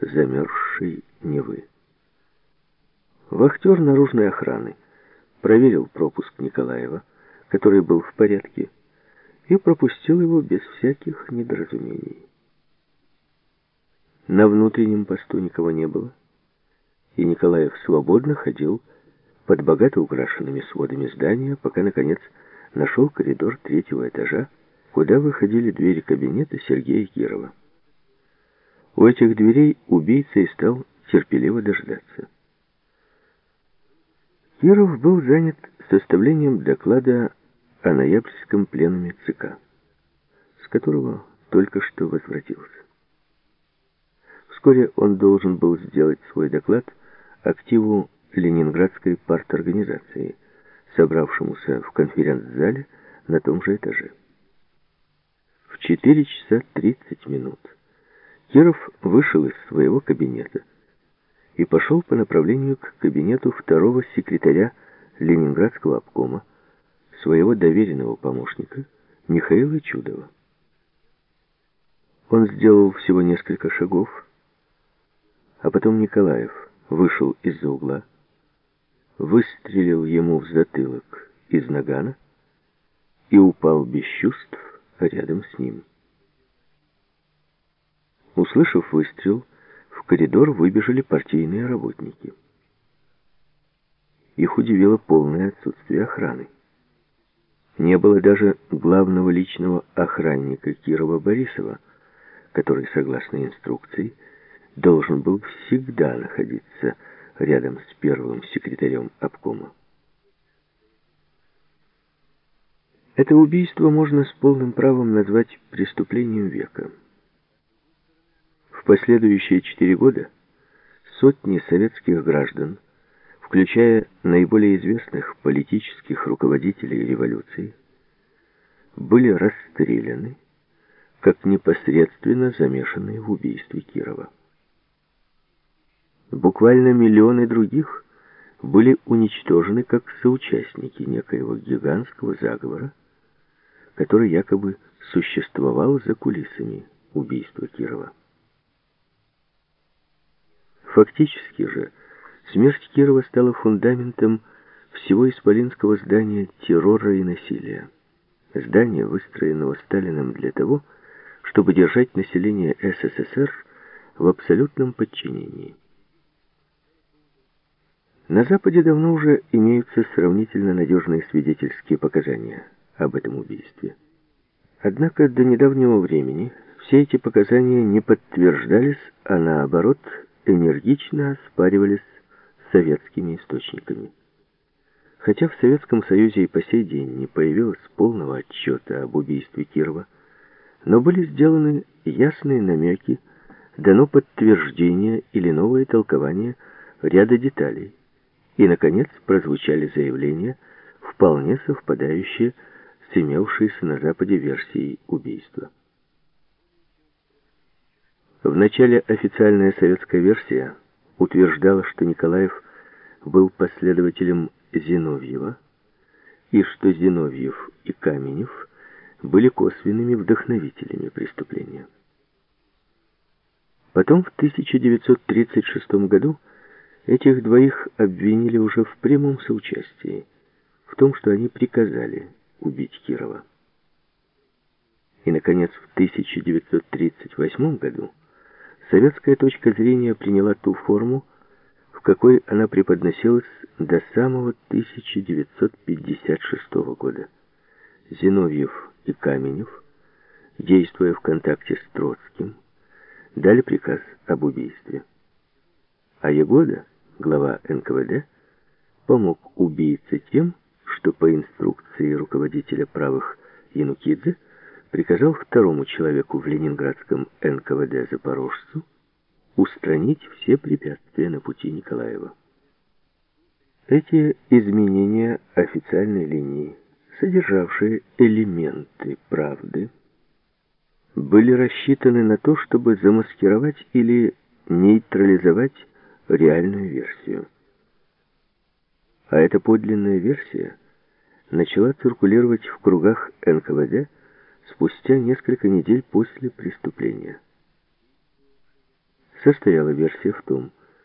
замерзшей Невы. Вахтер наружной охраны проверил пропуск Николаева, который был в порядке, и пропустил его без всяких недоразумений. На внутреннем посту никого не было, и Николаев свободно ходил под богато украшенными сводами здания, пока, наконец, нашел коридор третьего этажа, куда выходили двери кабинета Сергея Кирова. У этих дверей убийца и стал терпеливо дождаться. Киров был занят составлением доклада о ноябрьском пленуме ЦК, с которого только что возвратился. Вскоре он должен был сделать свой доклад активу Ленинградской парторганизации, собравшемуся в конференц-зале на том же этаже. В 4 часа 30 минут Киров вышел из своего кабинета и пошел по направлению к кабинету второго секретаря Ленинградского обкома, своего доверенного помощника Михаила Чудова. Он сделал всего несколько шагов, а потом Николаев вышел из-за угла, выстрелил ему в затылок из нагана и упал без чувств рядом с ним. Услышав выстрел, в коридор выбежали партийные работники. Их удивило полное отсутствие охраны. Не было даже главного личного охранника Кирова Борисова, который, согласно инструкции, должен был всегда находиться рядом с первым секретарем обкома. Это убийство можно с полным правом назвать преступлением века. Последующие четыре года сотни советских граждан, включая наиболее известных политических руководителей революции, были расстреляны как непосредственно замешанные в убийстве Кирова. Буквально миллионы других были уничтожены как соучастники некоего гигантского заговора, который якобы существовал за кулисами убийства Кирова. Фактически же, смерть Кирова стала фундаментом всего исполинского здания террора и насилия. Здания, выстроенного Сталиным для того, чтобы держать население СССР в абсолютном подчинении. На Западе давно уже имеются сравнительно надежные свидетельские показания об этом убийстве. Однако до недавнего времени все эти показания не подтверждались, а наоборот энергично оспаривались советскими источниками. Хотя в Советском Союзе и по сей день не появилось полного отчета об убийстве Кирова, но были сделаны ясные намеки, дано подтверждение или новое толкование ряда деталей, и, наконец, прозвучали заявления, вполне совпадающие с имевшейся на Западе версией убийства. Вначале официальная советская версия утверждала, что Николаев был последователем Зиновьева, и что Зиновьев и Каменев были косвенными вдохновителями преступления. Потом в 1936 году Этих двоих обвинили уже в прямом соучастии, в том, что они приказали убить Кирова. И, наконец, в 1938 году советская точка зрения приняла ту форму, в какой она преподносилась до самого 1956 года. Зиновьев и Каменев, действуя в контакте с Троцким, дали приказ об убийстве. А Егода глава НКВД, помог убийце тем, что по инструкции руководителя правых Янукидзе приказал второму человеку в ленинградском НКВД Запорожцу устранить все препятствия на пути Николаева. Эти изменения официальной линии, содержавшие элементы правды, были рассчитаны на то, чтобы замаскировать или нейтрализовать реальную версию. А эта подлинная версия начала циркулировать в кругах НКВД спустя несколько недель после преступления. состояла версия в том,